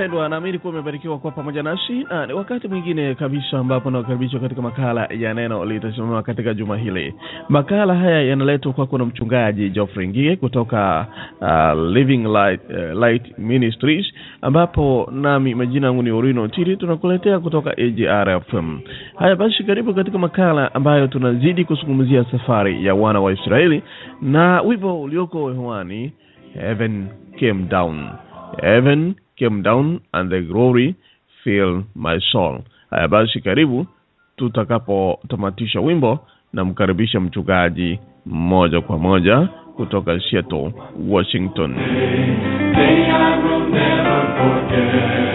mpendwa naamini kuwa umebarikiwa kuwa pamoja nasi. Na ni wakati mwingine kabisa ambapo nakaribishwa katika makala ya neno litasimama katika juma hili. Makala haya yanaletwa kwako na mchungaji Geoffrey Ngie kutoka uh, Living Light, uh, Light Ministries ambapo nami majina yangu ni Orino Tiri tunakuletea kutoka AGR FM haya basi karibu katika makala ambayo tunazidi kuzungumzia safari ya wana wa Israeli na wimbo ulioko hewani heaven came down. Heaven came down and the glory filled my soul haya basi karibu tutakapotamatisha wimbo namkaribisha mchungaji moja kwa moja kutoka Seattle, Washington. Day I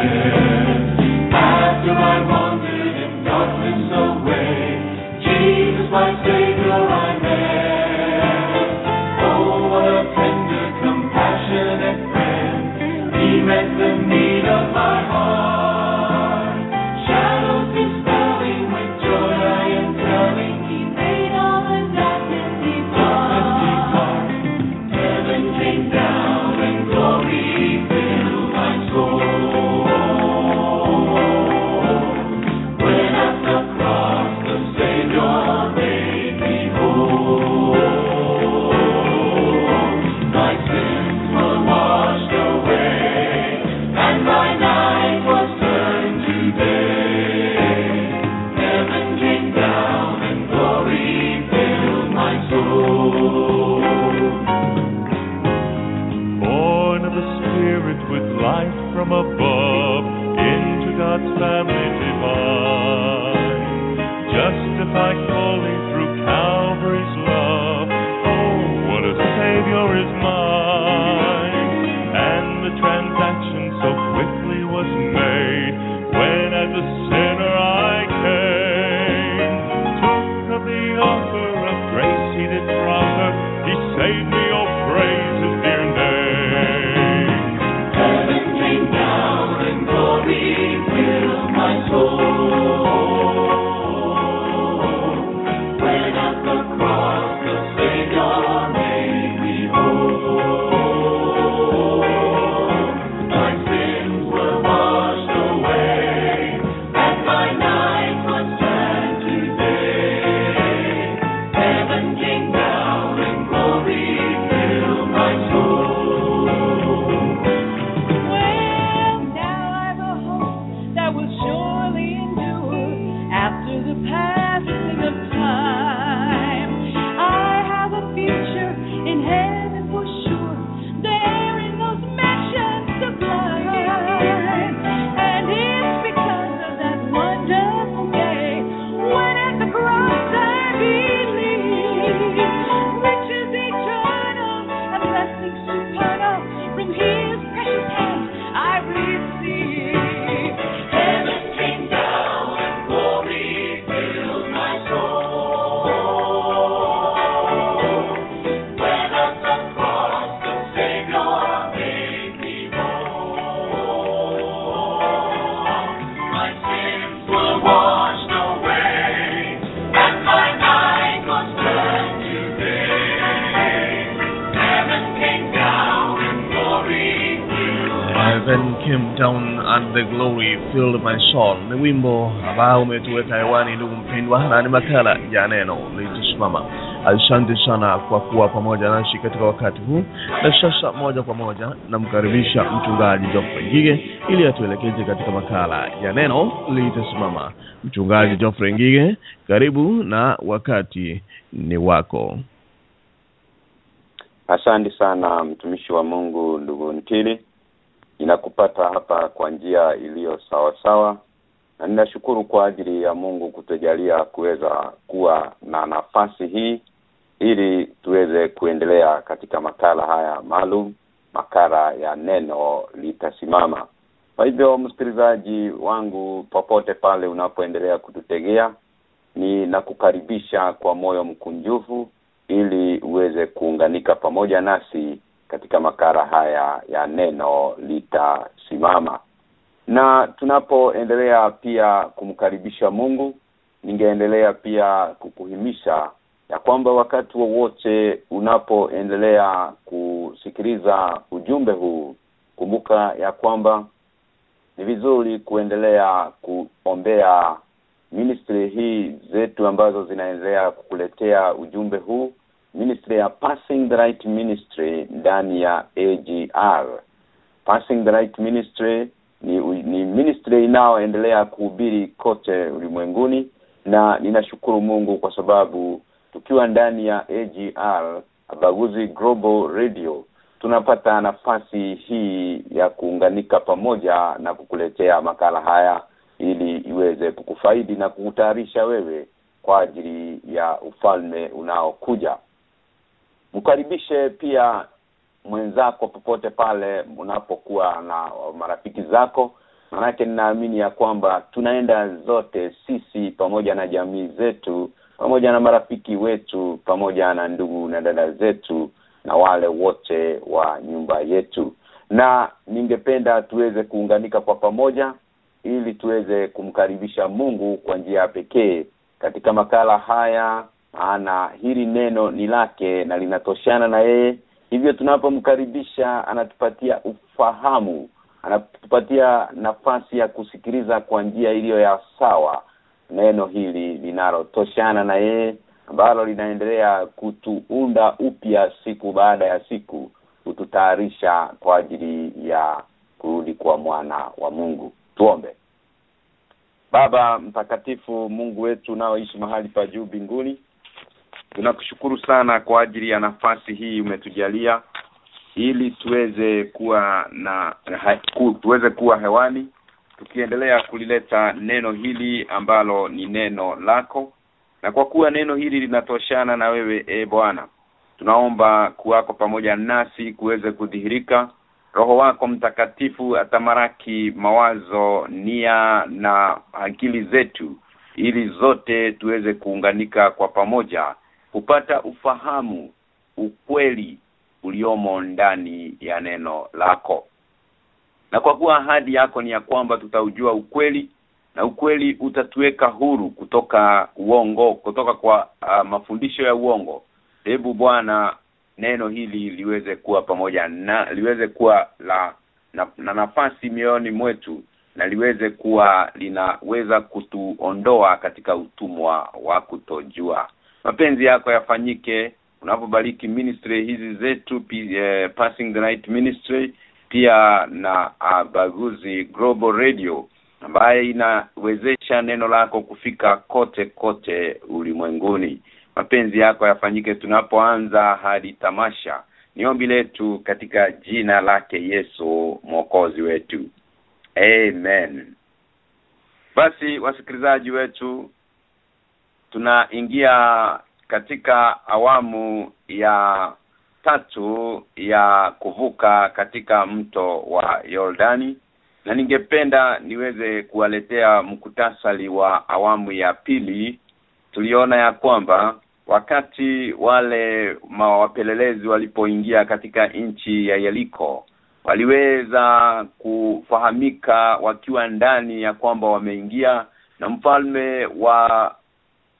God's family came down and the glory filled my soul. Ni wimbo ambao umetuweka hewani, ndugu mpendwa, na ni makala ya neno litasimama. Asante sana kwa kuwa pamoja nasi katika wakati huu, na sasa moja kwa moja namkaribisha mchungaji Geoffrey Ngige ili atuelekeze katika makala ya neno litasimama. Mchungaji Geoffrey Ngige, karibu na wakati ni wako. Asante sana mtumishi wa Mungu ndugu Ntili, ninakupata hapa kwa njia iliyo sawa sawa, na ninashukuru kwa ajili ya Mungu kutojalia kuweza kuwa na nafasi hii ili tuweze kuendelea katika makala haya maalum, makala ya neno litasimama. Kwa hivyo, msikilizaji wangu, popote pale unapoendelea kututegea, ni ninakukaribisha kwa moyo mkunjufu ili uweze kuunganika pamoja nasi katika makara haya ya neno litasimama. Na tunapoendelea pia kumkaribisha Mungu ningeendelea pia kukuhimisha ya kwamba wakati wowote wa unapoendelea kusikiliza ujumbe huu kumbuka ya kwamba ni vizuri kuendelea kuombea ministry hii zetu ambazo zinaendelea kukuletea ujumbe huu ministry ya passing the right ministry ndani ya AGR passing the right ministry ni ni ministry inayoendelea kuhubiri kote ulimwenguni na ninashukuru Mungu kwa sababu tukiwa ndani ya AGR Abaguzi Global Radio tunapata nafasi hii ya kuunganika pamoja na kukuletea makala haya ili iweze kukufaidi na kukutayarisha wewe kwa ajili ya ufalme unaokuja mkaribishe pia mwenzako popote pale unapokuwa na marafiki zako. Manake ninaamini ya kwamba tunaenda zote sisi pamoja na jamii zetu pamoja na marafiki wetu pamoja na ndugu na dada zetu na wale wote wa nyumba yetu. Na ningependa tuweze kuunganika kwa pamoja ili tuweze kumkaribisha Mungu kwa njia ya pekee katika makala haya maana hili neno ni lake na linatoshana na yeye. Hivyo tunapomkaribisha anatupatia ufahamu anatupatia nafasi ya kusikiliza kwa njia iliyo ya sawa neno hili linalotoshana na yeye ambalo linaendelea kutuunda upya siku baada ya siku kututayarisha kwa ajili ya kurudi kwa mwana wa Mungu. Tuombe. Baba mtakatifu Mungu wetu unaoishi mahali pa juu mbinguni tunakushukuru sana kwa ajili ya nafasi hii umetujalia ili tuweze kuwa na ha, ku, tuweze kuwa hewani tukiendelea kulileta neno hili ambalo ni neno lako. Na kwa kuwa neno hili linatoshana na wewe e Bwana tunaomba kuwako pamoja nasi kuweze kudhihirika. Roho wako mtakatifu atamaraki mawazo nia na akili zetu ili zote tuweze kuunganika kwa pamoja kupata ufahamu ukweli uliomo ndani ya neno lako. Na kwa kuwa ahadi yako ni ya kwamba tutaujua ukweli na ukweli utatuweka huru kutoka uongo kutoka kwa uh, mafundisho ya uongo hebu bwana neno hili liweze kuwa pamoja na liweze kuwa la na, na nafasi mioyoni mwetu na liweze kuwa linaweza kutuondoa katika utumwa wa kutojua mapenzi yako yafanyike. Unapobariki ministry hizi zetu eh, passing the night ministry pia na uh, baguzi global radio ambaye inawezesha neno lako kufika kote kote ulimwenguni. Mapenzi yako yafanyike tunapoanza hadi tamasha. Ni ombi letu katika jina lake Yesu mwokozi wetu. Amen. Basi wasikilizaji wetu tunaingia katika awamu ya tatu ya kuvuka katika mto wa Yordani. Na ningependa niweze kuwaletea mkutasali wa awamu ya pili. Tuliona ya kwamba wakati wale mawapelelezi walipoingia katika nchi ya Yeriko waliweza kufahamika wakiwa ndani ya kwamba wameingia na mfalme wa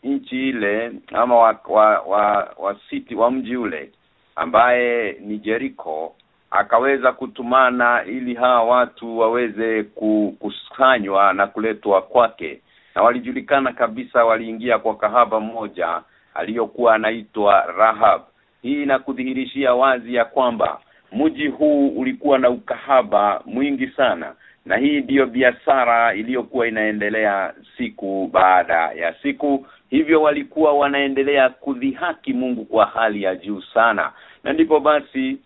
nchi ile ama wa wa, wa, wa city wa mji ule ambaye ni Jericho akaweza kutumana ili hawa watu waweze kusanywa na kuletwa kwake. Na walijulikana kabisa waliingia kwa kahaba mmoja aliyokuwa anaitwa Rahab. Hii inakudhihirishia wazi ya kwamba mji huu ulikuwa na ukahaba mwingi sana na hii ndiyo biashara iliyokuwa inaendelea siku baada ya siku. Hivyo walikuwa wanaendelea kudhihaki Mungu kwa hali ya juu sana. Na ndipo basi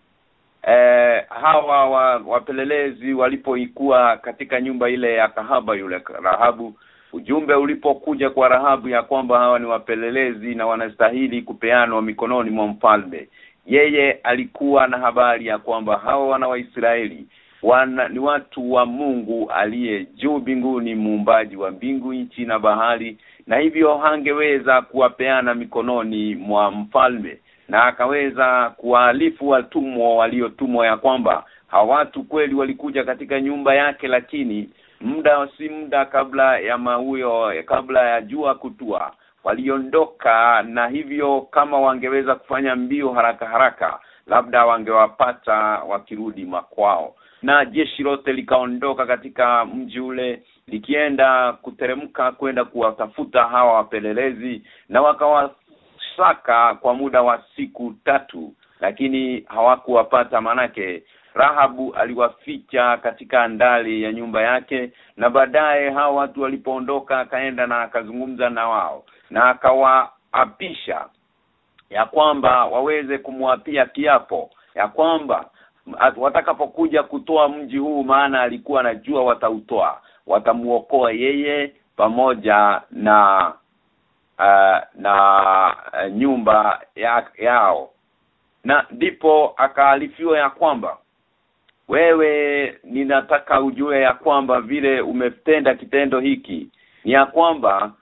eh, hawa wa, wapelelezi walipoikuwa katika nyumba ile ya kahaba yule Rahabu ujumbe ulipokuja kwa Rahabu ya kwamba hawa ni wapelelezi na wanastahili kupeanwa mikononi mwa mfalme yeye alikuwa na habari ya kwamba hawa wana wa Israeli wana ni watu wa Mungu aliye juu mbinguni muumbaji wa mbingu nchi na bahari na hivyo hangeweza kuwapeana mikononi mwa mfalme na akaweza kuwaalifu watumwa waliotumwa ya kwamba hawa watu kweli walikuja katika nyumba yake lakini muda si muda kabla ya mauyo kabla ya jua kutua. Waliondoka na hivyo kama wangeweza kufanya mbio haraka haraka labda wangewapata wakirudi makwao na jeshi lote likaondoka katika mji ule likienda kuteremka kwenda kuwatafuta hawa wapelelezi na wakawasaka kwa muda wa siku tatu lakini hawakuwapata. Manake Rahabu aliwaficha katika ndali ya nyumba yake na baadaye hawa watu walipoondoka akaenda na akazungumza na wao na akawaapisha ya kwamba waweze kumwapia kiapo ya kwamba watakapokuja kutoa mji huu maana alikuwa anajua watautoa. Watamuokoa yeye pamoja na uh, na uh, nyumba ya, yao. Na ndipo akaalifiwa ya kwamba wewe ninataka ujue ya kwamba vile umetenda kitendo hiki ni ya kwamba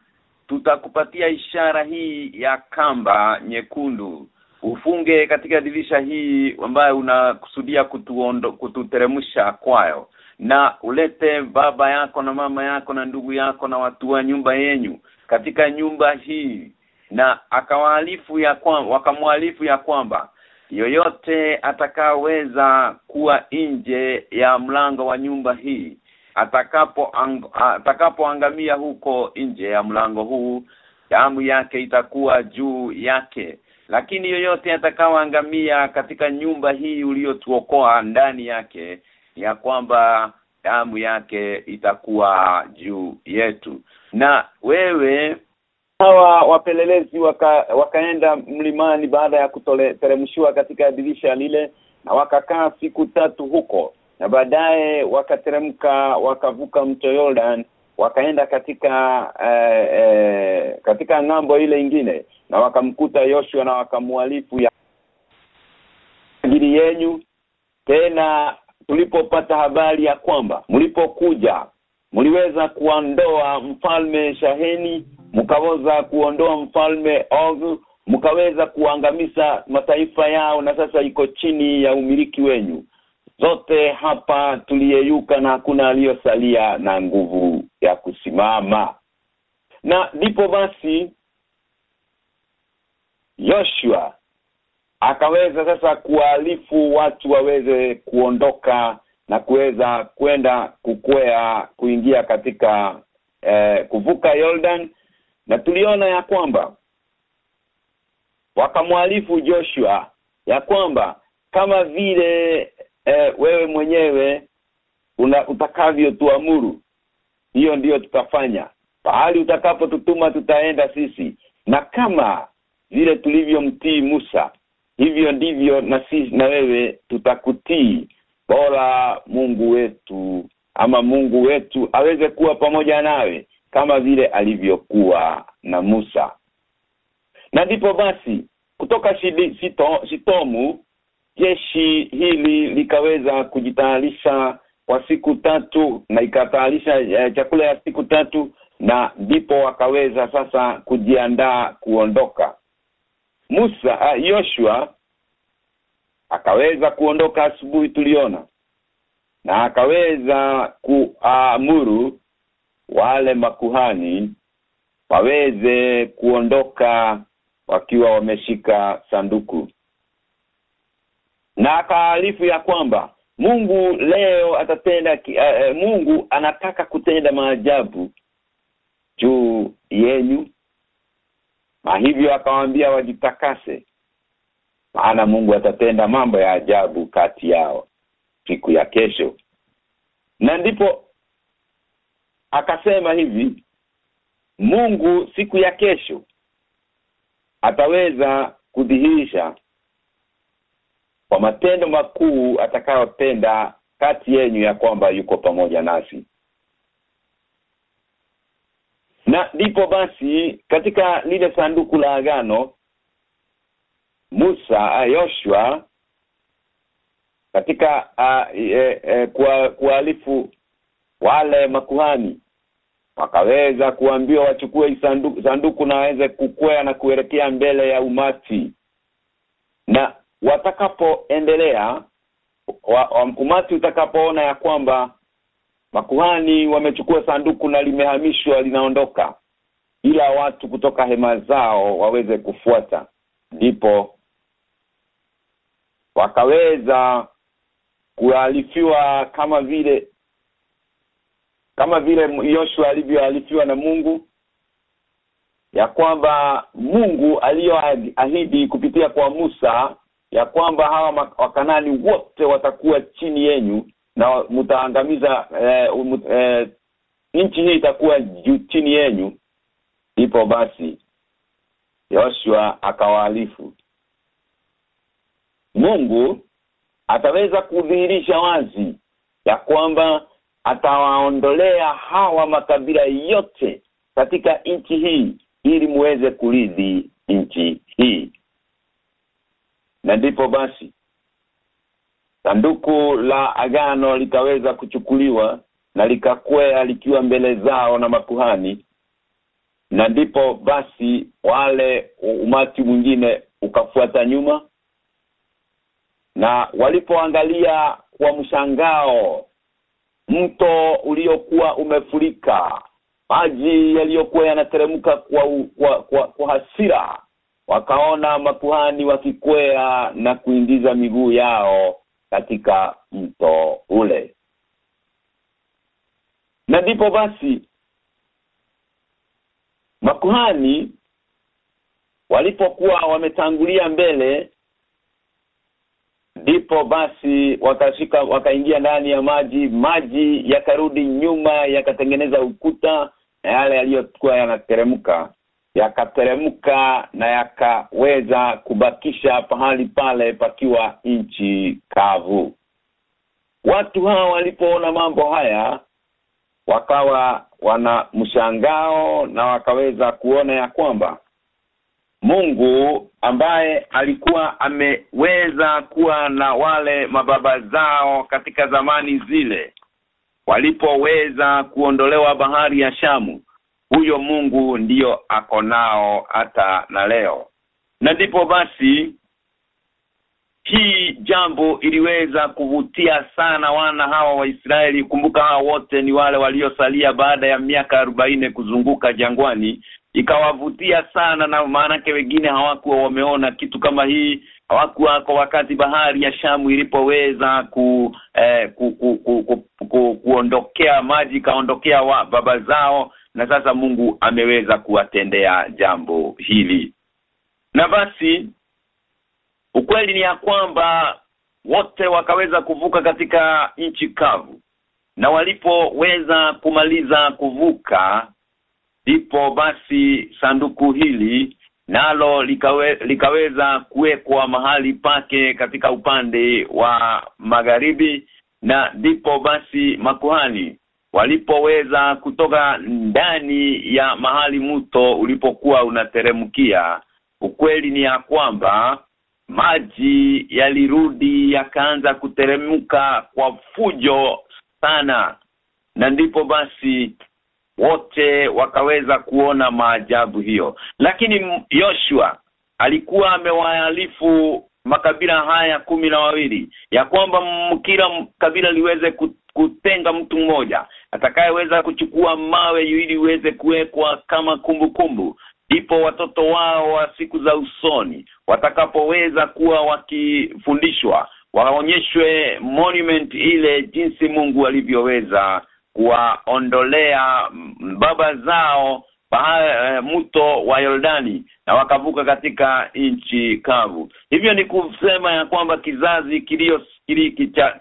tutakupatia ishara hii ya kamba nyekundu ufunge katika dirisha hii ambayo unakusudia kutuondo kututeremsha kwayo. Na ulete baba yako na mama yako na ndugu yako na watu wa nyumba yenyu katika nyumba hii. Na akawaalifu ya kwamba wakamwalifu ya kwamba yoyote atakaweza kuwa nje ya mlango wa nyumba hii atakapo ang, atakapoangamia huko nje ya mlango huu damu yake itakuwa juu yake lakini yoyote atakaoangamia katika nyumba hii uliyotuokoa ndani yake ya kwamba damu yake itakuwa juu yetu. Na wewe hawa wapelelezi waka, wakaenda mlimani baada ya kuteremshiwa katika dirisha lile na wakakaa siku tatu huko na baadaye wakateremka wakavuka mto Jordan wakaenda katika eh, eh, katika ng'ambo ile ingine na wakamkuta Yoshua na wakamwalifu ya ajili yenyu tena tulipopata habari ya kwamba mlipokuja mliweza kuondoa mfalme Shaheni mkaweza kuondoa mfalme Og mkaweza kuangamiza mataifa yao na sasa iko chini ya umiliki wenyu zote hapa tuliyeyuka na hakuna aliyosalia na nguvu kusimama na ndipo basi yoshua akaweza sasa kualifu watu waweze kuondoka na kuweza kwenda kukwea kuingia katika eh, kuvuka Jordan na tuliona ya kwamba wakamwalifu Joshua ya kwamba kama vile eh, wewe mwenyewe una utakavyo tuamuru hiyo ndiyo tutafanya. Pahali utakapotutuma tutaenda sisi. Na kama vile tulivyomtii Musa hivyo ndivyo na sisi na wewe tutakutii. Bora Mungu wetu ama Mungu wetu aweze kuwa pamoja nawe kama vile alivyokuwa na Musa. Na ndipo basi kutoka shidi, sito, Shitomu jeshi hili likaweza kujitayarisha kwa siku tatu na ikatayarisha eh, chakula ya siku tatu na ndipo wakaweza sasa kujiandaa kuondoka. Musa uh, Joshua akaweza kuondoka asubuhi tuliona na akaweza kuamuru wale makuhani waweze kuondoka wakiwa wameshika sanduku. Na akaarifu ya kwamba Mungu leo atatenda uh, Mungu anataka kutenda maajabu juu yenu. Na hivyo akawaambia wajitakase maana Mungu atatenda mambo ya ajabu kati yao siku ya kesho. Na ndipo akasema hivi Mungu siku ya kesho ataweza kudhihirisha kwa matendo makuu atakayotenda kati yenyu ya kwamba yuko pamoja nasi. Na ndipo basi katika lile sanduku la agano Musa Yoshua katika uh, e, e, kwa kualifu wale makuhani wakaweza kuambiwa wachukue sanduku, sanduku na waweze kukwea na kuelekea mbele ya umati. Na watakapoendelea wa, wa, umati utakapoona ya kwamba makuhani wamechukua sanduku na limehamishwa linaondoka ila watu kutoka hema zao waweze kufuata ndipo wakaweza kualifiwa kama vile kama vile Yoshua alivyoalifiwa na Mungu ya kwamba Mungu aliyoahidi kupitia kwa Musa ya kwamba hawa wakanani wote watakuwa chini yenyu na mtaangamiza eh, um, eh, nchi hii itakuwa chini yenyu ipo basi Yoshua akawaalifu Mungu ataweza kudhihirisha wazi ya kwamba atawaondolea hawa makabila yote katika nchi hii ili muweze kuridhi nchi hii na ndipo basi sanduku la agano likaweza kuchukuliwa na likakwea likiwa mbele zao na makuhani na ndipo basi wale umati mwingine ukafuata nyuma na walipoangalia kwa mshangao mto uliokuwa umefurika maji yaliyokuwa yanateremka kwa, kwa, kwa, kwa hasira wakaona makuhani wakikwea na kuingiza miguu yao katika mto ule. Na ndipo basi makuhani walipokuwa wametangulia mbele ndipo basi wakashika wakaingia ndani ya maji. Maji yakarudi nyuma yakatengeneza ukuta na yale yaliyokuwa yanateremka yakateremka na yakaweza kubakisha pahali pale pakiwa nchi kavu. Watu hawa walipoona mambo haya wakawa wana mshangao na wakaweza kuona ya kwamba Mungu ambaye alikuwa ameweza kuwa na wale mababa zao katika zamani zile walipoweza kuondolewa bahari ya Shamu huyo Mungu ndiyo ako nao hata na leo. Na ndipo basi hii jambo iliweza kuvutia sana wana hawa wa Israeli. Kumbuka hawa wote ni wale waliosalia baada ya miaka arobaini kuzunguka jangwani. Ikawavutia sana na maanake wengine hawakuwa wameona kitu kama hii. Hawakuwa kwa wakati bahari ya Shamu ilipoweza ku, eh, ku, ku, ku, ku, ku kuondokea maji kaondokea wa baba zao na sasa Mungu ameweza kuwatendea jambo hili. Na basi ukweli ni ya kwamba wote wakaweza kuvuka katika nchi kavu. Na walipoweza kumaliza kuvuka ndipo basi sanduku hili nalo likawe, likaweza kuwekwa mahali pake katika upande wa magharibi na ndipo basi makuhani walipoweza kutoka ndani ya mahali mto ulipokuwa unateremkia. Ukweli ni ya kwamba maji yalirudi yakaanza kuteremka kwa fujo sana na ndipo basi wote wakaweza kuona maajabu hiyo. Lakini Yoshua alikuwa amewaalifu makabila haya kumi na wawili ya kwamba kila kabila liweze kutenga mtu mmoja atakayeweza kuchukua mawe ili iweze kuwekwa kama kumbukumbu ndipo watoto wao wa siku za usoni watakapoweza kuwa wakifundishwa waonyeshwe monument ile jinsi Mungu alivyoweza kuwaondolea baba zao bahari, mto wa Yordani na wakavuka katika nchi kavu. Hivyo ni kusema ya kwamba kizazi kilio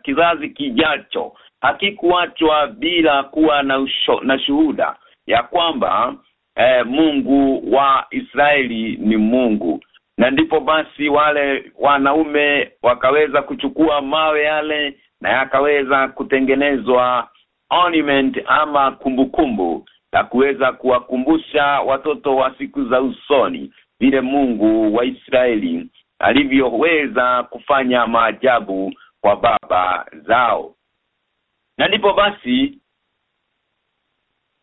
kizazi kijacho hakikuachwa bila kuwa na, usho, na shuhuda ya kwamba eh, Mungu wa Israeli ni Mungu. Na ndipo basi wale wanaume wakaweza kuchukua mawe yale na yakaweza kutengenezwa ornament ama kumbukumbu la kuweza kuwakumbusha watoto wa siku za usoni vile Mungu wa Israeli alivyoweza kufanya maajabu kwa baba zao na ndipo basi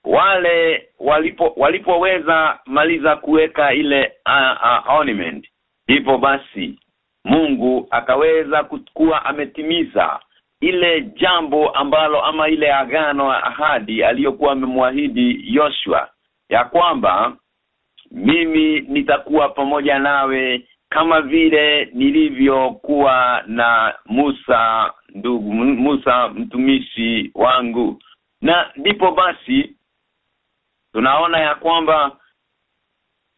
wale walipo walipoweza maliza kuweka ile uh, uh, ornament. Ndipo basi Mungu akaweza kuwa ametimiza ile jambo ambalo ama ile agano ahadi aliyokuwa amemwahidi yoshua ya kwamba mimi nitakuwa pamoja nawe kama vile nilivyokuwa na Musa ndugu Musa mtumishi wangu. Na ndipo basi tunaona ya kwamba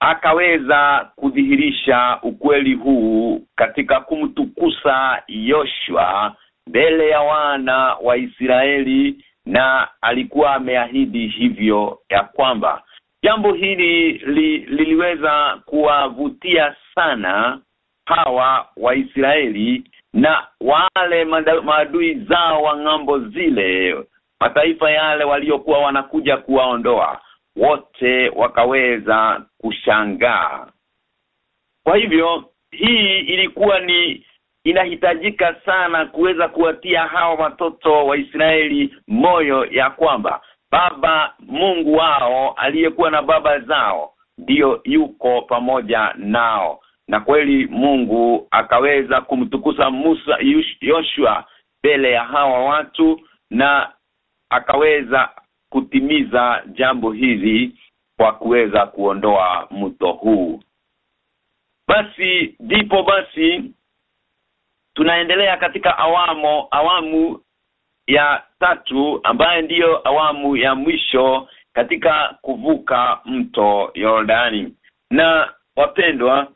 akaweza kudhihirisha ukweli huu katika kumtukusa Yoshua mbele ya wana wa Israeli na alikuwa ameahidi hivyo ya kwamba jambo hili li, liliweza kuwavutia sana hawa Waisraeli na wale maadui zao wa ng'ambo zile mataifa yale waliokuwa wanakuja kuwaondoa wote wakaweza kushangaa. Kwa hivyo hii ilikuwa ni inahitajika sana kuweza kuwatia hawa watoto wa Israeli moyo ya kwamba baba Mungu wao aliyekuwa na baba zao ndiyo yuko pamoja nao na kweli Mungu akaweza kumtukuza Musa Yoshua mbele ya hawa watu na akaweza kutimiza jambo hili kwa kuweza kuondoa mto huu. Basi ndipo basi tunaendelea katika awamo awamu ya tatu ambaye ndiyo awamu ya mwisho katika kuvuka mto Yordani. Na wapendwa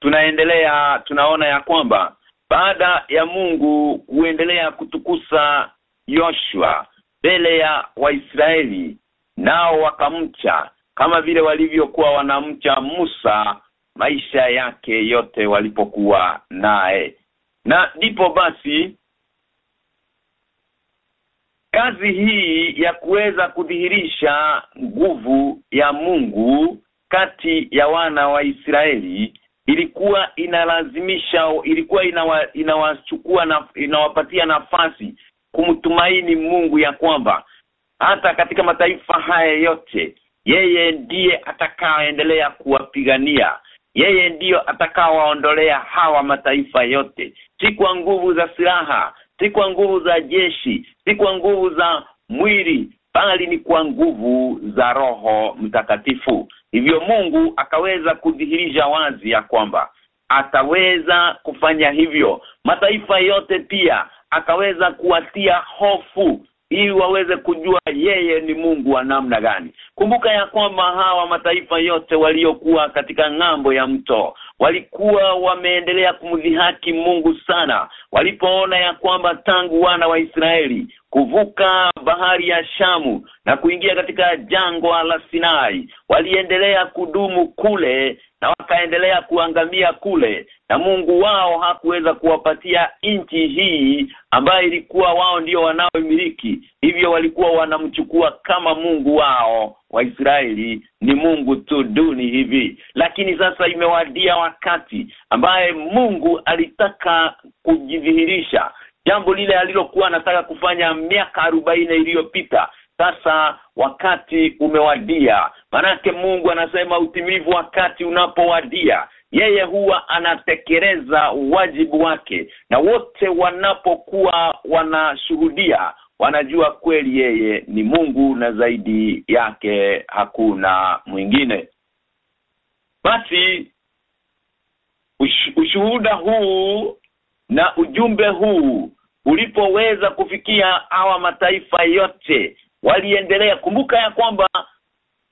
tunaendelea tunaona ya kwamba baada ya Mungu kuendelea kutukusa Yoshua mbele ya Waisraeli nao wakamcha kama vile walivyokuwa wanamcha Musa maisha yake yote walipokuwa naye. Na ndipo basi kazi hii ya kuweza kudhihirisha nguvu ya Mungu kati ya wana wa Israeli ilikuwa inalazimisha ilikuwa inawa, inawachukua na inawapatia nafasi kumtumaini Mungu ya kwamba hata katika mataifa haya yote yeye ndiye atakaoendelea kuwapigania. Yeye ndiyo atakaowaondolea hawa mataifa yote. Si kwa nguvu za silaha si kwa nguvu za jeshi si kwa nguvu za mwili bali ni kwa nguvu za roho mtakatifu. Hivyo Mungu akaweza kudhihirisha wazi ya kwamba ataweza kufanya hivyo. Mataifa yote pia akaweza kuwatia hofu ili waweze kujua yeye ni Mungu wa namna gani. Kumbuka ya kwamba hawa mataifa yote waliokuwa katika ng'ambo ya mto walikuwa wameendelea kumdhihaki Mungu sana. Walipoona ya kwamba tangu wana wa Israeli kuvuka bahari ya Shamu na kuingia katika jangwa la Sinai. Waliendelea kudumu kule na wakaendelea kuangamia kule na Mungu wao hakuweza kuwapatia nchi hii ambayo ilikuwa wao ndio wanaoimiliki. Hivyo walikuwa wanamchukua kama Mungu wao. Wa Israeli ni Mungu tu duni hivi. Lakini sasa imewadia wakati ambaye Mungu alitaka kujidhihirisha jambo lile alilokuwa anataka kufanya miaka arobaini iliyopita. Sasa wakati umewadia. Manake Mungu anasema utimivu wakati unapowadia. Yeye huwa anatekeleza wajibu wake. Na wote wanapokuwa wanashuhudia wanajua kweli yeye ni Mungu na zaidi yake hakuna mwingine. Basi ush, ushuhuda huu na ujumbe huu ulipoweza kufikia hawa mataifa yote waliendelea. Kumbuka ya kwamba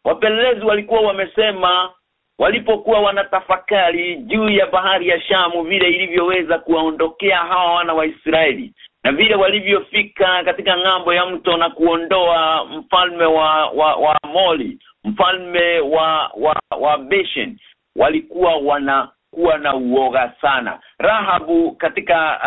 wapelelezi walikuwa wamesema walipokuwa wanatafakari juu ya bahari ya Shamu vile ilivyoweza kuwaondokea hawa wana wa Israeli na vile walivyofika katika ng'ambo ya mto na kuondoa mfalme wa wa, wa Moli mfalme wa wa, wa Beshen walikuwa wanakuwa na uoga sana. Rahabu katika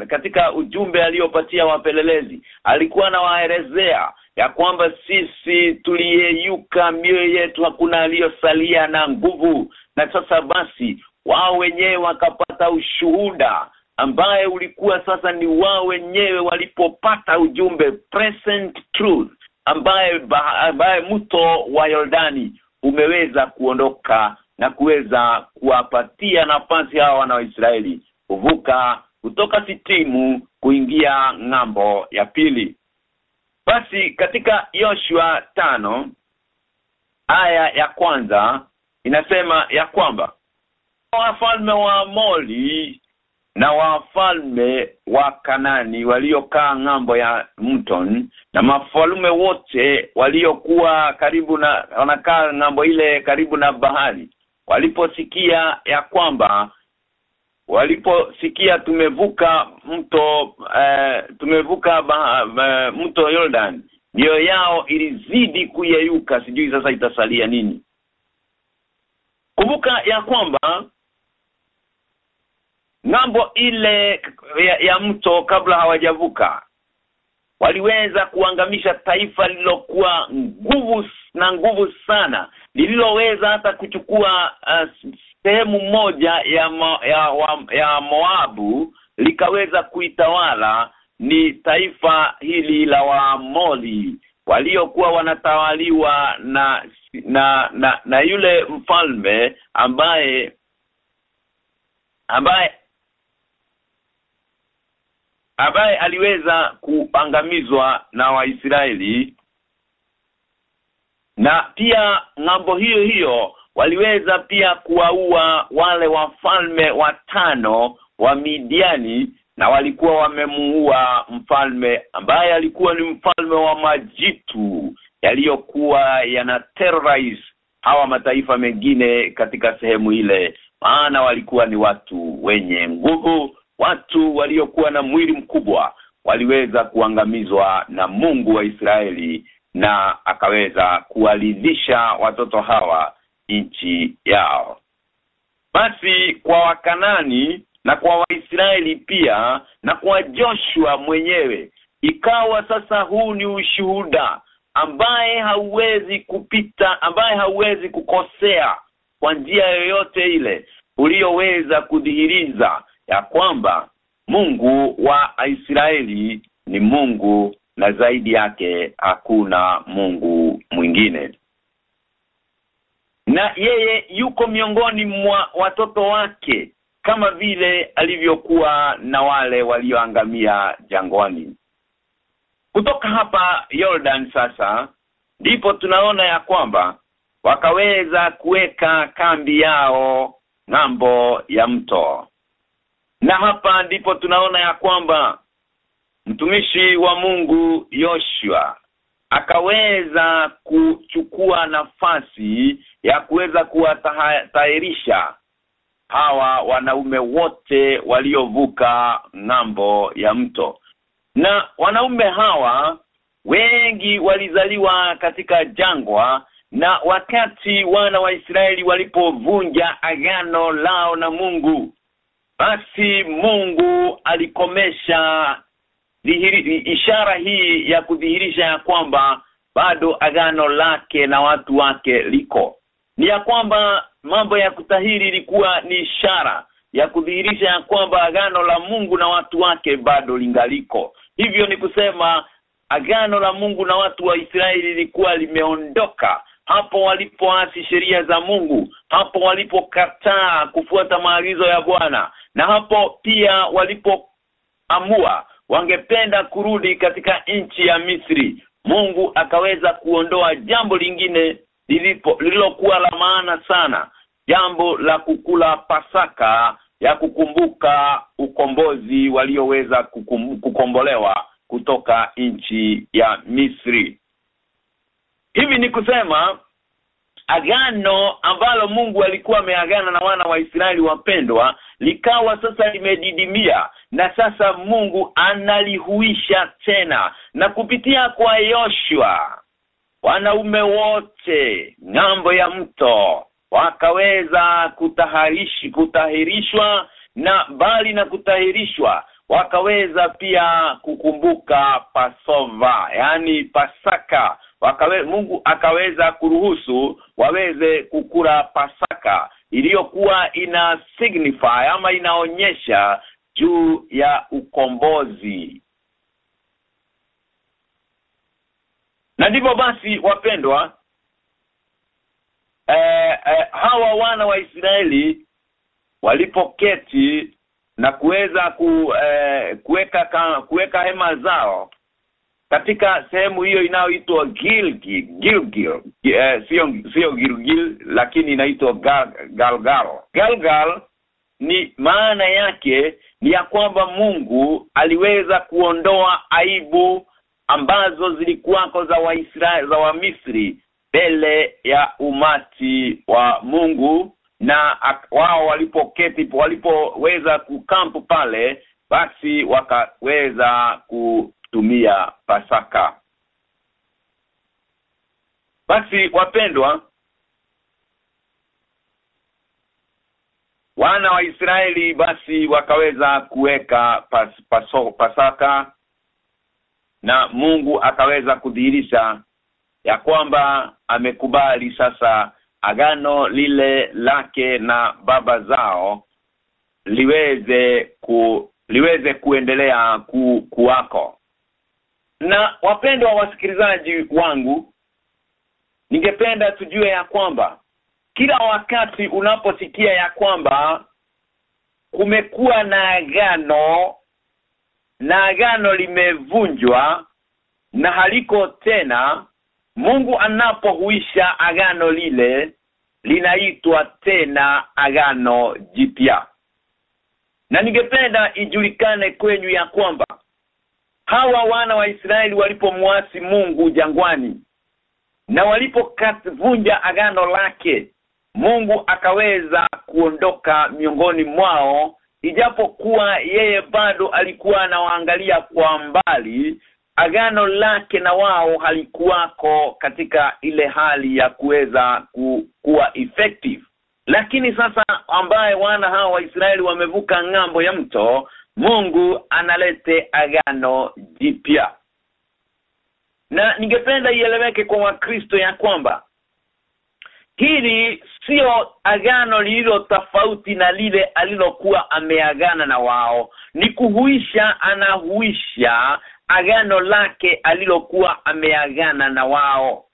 uh, katika ujumbe aliyopatia wapelelezi alikuwa anawaelezea ya kwamba sisi tuliyeyuka mioyo yetu hakuna aliyosalia na nguvu. Na sasa basi wao wenyewe wakapata ushuhuda ambaye ulikuwa sasa ni wao wenyewe walipopata ujumbe present truth ambaye ambaye mto wa Yordani umeweza kuondoka na kuweza kuwapatia nafasi hawa wana wa Israeli kuvuka kutoka Sitimu kuingia ng'ambo ya pili. Basi katika Yoshua tano aya ya kwanza inasema ya kwamba wafalme wa Amori na wafalme wa Kanani waliokaa ng'ambo ya Mton na mafalme wote waliokuwa karibu na wanakaa ng'ambo ile karibu na bahari waliposikia ya kwamba waliposikia tumevuka mto eh, tumevuka bah, bah, mto Jordan ndio yao ilizidi kuyeyuka. Sijui sasa itasalia nini. Kumbuka ya kwamba ng'ambo ile ya, ya mto kabla hawajavuka waliweza kuangamisha taifa lililokuwa nguvu na nguvu sana lililoweza hata kuchukua uh, sehemu moja ya, mo, ya, wa, ya Moabu likaweza kuitawala ni taifa hili la waamoli waliokuwa wanatawaliwa na na na, na yule mfalme ambaye ambaye ambaye aliweza kuangamizwa na Waisraeli na pia ng'ambo hiyo hiyo waliweza pia kuwaua wale wafalme watano wa Midiani na walikuwa wamemuua mfalme ambaye alikuwa ni mfalme wa majitu yaliyokuwa yana terrorize hawa mataifa mengine katika sehemu ile. Maana walikuwa ni watu wenye nguvu watu waliokuwa na mwili mkubwa waliweza kuangamizwa na Mungu wa Israeli na akaweza kuwaridhisha watoto hawa nchi yao. Basi kwa wakanani na kwa waisraeli pia na kwa Joshua mwenyewe ikawa sasa huu ni ushuhuda ambaye hauwezi kupita ambaye hauwezi kukosea kwa njia yoyote ile ulioweza kudhihiriza ya kwamba Mungu wa Israeli ni Mungu na zaidi yake hakuna Mungu mwingine. Na yeye yuko miongoni mwa watoto wake kama vile alivyokuwa na wale walioangamia jangwani. Kutoka hapa Jordan sasa ndipo tunaona ya kwamba wakaweza kuweka kambi yao ng'ambo ya mto. Na hapa ndipo tunaona ya kwamba mtumishi wa Mungu Yoshua akaweza kuchukua nafasi ya kuweza kuwatahirisha hawa wanaume wote waliovuka ng'ambo ya mto. Na wanaume hawa wengi walizaliwa katika jangwa na wakati wana wa Israeli walipovunja agano lao na Mungu basi Mungu alikomesha dhihiri, ishara hii ya kudhihirisha ya kwamba bado agano lake na watu wake liko. Ni ya kwamba mambo ya kutahiri ilikuwa ni ishara ya kudhihirisha ya kwamba agano la Mungu na watu wake bado lingaliko. Hivyo ni kusema agano la Mungu na watu wa Israeli lilikuwa limeondoka. Hapo walipoasi sheria za Mungu hapo walipokataa kufuata maagizo ya Bwana na hapo pia walipoamua wangependa kurudi katika nchi ya Misri. Mungu akaweza kuondoa jambo lingine lilipo lililokuwa la maana sana jambo la kukula pasaka ya kukumbuka ukombozi walioweza kukombolewa kutoka nchi ya Misri. Hivi ni kusema agano ambalo Mungu alikuwa ameagana na wana wa Israeli wapendwa likawa sasa limedidimia na sasa Mungu analihuisha tena na kupitia kwa Yoshua wanaume wote ng'ambo ya mto wakaweza kutaharishi kutahirishwa na bali na kutahirishwa wakaweza pia kukumbuka Pasova yani Pasaka. Wakawe, Mungu akaweza kuruhusu waweze kukula Pasaka iliyokuwa ina signify ama inaonyesha juu ya ukombozi. Na ndivyo basi wapendwa eh, eh, hawa wana wa Israeli walipoketi na kuweza ku, eh, kuweka kuweka hema zao katika sehemu hiyo inayoitwa Gilgil Gilgil sio sio Gilgil lakini inaitwa Gal- Galgal. Galgal ni maana yake ni ya kwamba Mungu aliweza kuondoa aibu ambazo zilikuwako za Waisraeli za Wamisri mbele ya umati wa Mungu na wao walipoketi walipoweza kukampu pale basi wakaweza kutumia Pasaka. Basi wapendwa wana wa Israeli basi wakaweza kuweka pas, paso, Pasaka na Mungu akaweza kudhihirisha ya kwamba amekubali sasa agano lile lake na baba zao liweze ku liweze kuendelea ku, kuwako. Na wapendwa wasikilizaji wangu ningependa tujue ya kwamba kila wakati unaposikia ya kwamba kumekuwa na agano na agano limevunjwa na haliko tena Mungu anapohuisha agano lile linaitwa tena agano jipya. Na ningependa ijulikane kwenyu ya kwamba hawa wana wa Israeli walipomwasi Mungu jangwani na walipokavunja agano lake Mungu akaweza kuondoka miongoni mwao ijapokuwa yeye bado alikuwa anawaangalia kwa mbali agano lake na wao halikuwako katika ile hali ya kuweza ku, kuwa effective. Lakini sasa ambaye wana hawa wa Israeli wamevuka ng'ambo ya mto Mungu analete agano jipya. Na ningependa ieleweke kwa wakristo ya kwamba hili sio agano lililo tofauti na lile alilokuwa ameagana na wao. Ni kuhuisha anahuisha agano lake alilokuwa ameagana na wao.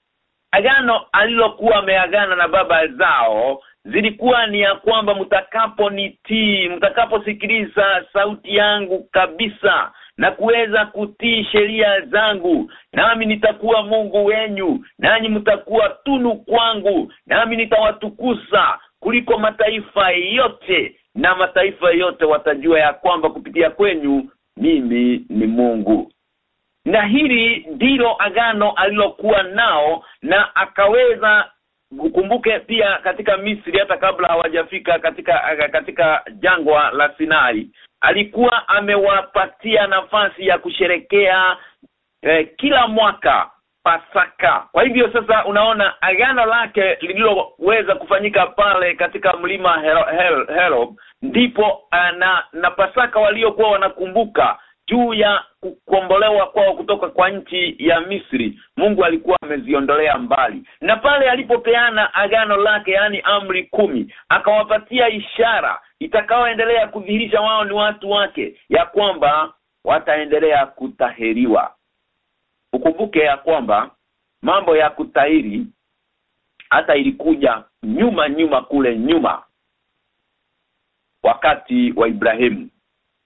Agano alilokuwa ameagana na baba zao zilikuwa ni ya kwamba mtakaponitii mtakaposikiliza sauti yangu kabisa na kuweza kutii sheria zangu. Nami nitakuwa Mungu wenyu nanyi mtakuwa tunu kwangu. Nami nitawatukusa kuliko mataifa yote na mataifa yote watajua ya kwamba kupitia kwenyu mimi ni Mungu. Na hili ndilo agano alilokuwa nao na akaweza ukumbuke pia katika Misri hata kabla hawajafika katika katika jangwa la Sinai alikuwa amewapatia nafasi ya kusherekea eh, kila mwaka Pasaka. Kwa hivyo sasa unaona agano lake lililoweza kufanyika pale katika mlima Hel ndipo uh, na na Pasaka waliokuwa wanakumbuka juu ya kuombolewa kwao kutoka kwa nchi ya Misri Mungu alikuwa ameziondolea mbali. Na pale alipopeana agano lake yani amri kumi akawapatia ishara itakaoendelea kudhihirisha wao ni watu wake ya kwamba wataendelea kutahiriwa. Ukumbuke ya kwamba mambo ya kutahiri hata ilikuja nyuma nyuma kule nyuma wakati wa Ibrahimu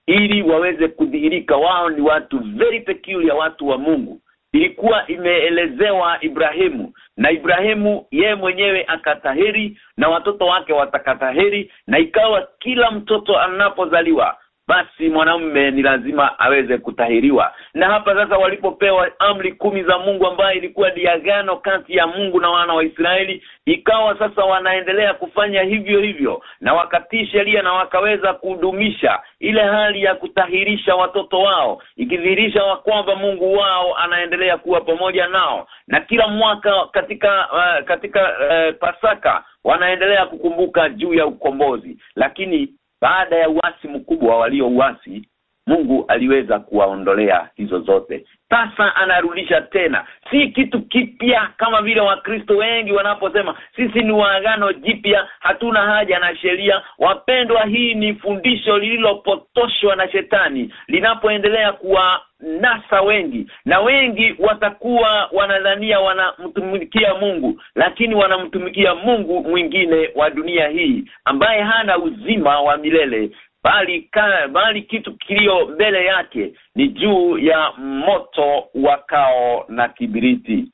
ili waweze kudhihirika. Wao ni watu very peculiar watu wa Mungu. Ilikuwa imeelezewa Ibrahimu na Ibrahimu ye mwenyewe akatahiri na watoto wake watakatahiri na ikawa kila mtoto anapozaliwa basi mwanamume ni lazima aweze kutahiriwa. Na hapa sasa walipopewa amri kumi za Mungu ambayo ilikuwa diagano kati ya Mungu na wana wa Israeli ikawa sasa wanaendelea kufanya hivyo hivyo na wakatii sheria na wakaweza kudumisha ile hali ya kutahirisha watoto wao ikidhihirisha wa kwamba Mungu wao anaendelea kuwa pamoja nao. Na kila mwaka katika uh, katika uh, Pasaka wanaendelea kukumbuka juu ya ukombozi. Lakini baada ya uasi mkubwa waliouasi Mungu aliweza kuwaondolea hizo zote. Sasa anarudisha tena. Si kitu kipya kama vile wakristo wengi wanaposema sisi ni waagano jipya hatuna haja na sheria. Wapendwa hii ni fundisho lililopotoshwa na shetani linapoendelea kuwa nasa wengi. Na wengi watakuwa wanadhania wanamtumikia Mungu lakini wanamtumikia Mungu mwingine wa dunia hii ambaye hana uzima wa milele bali ka, bali kitu kilio mbele yake ni juu ya moto wakao na kibiriti.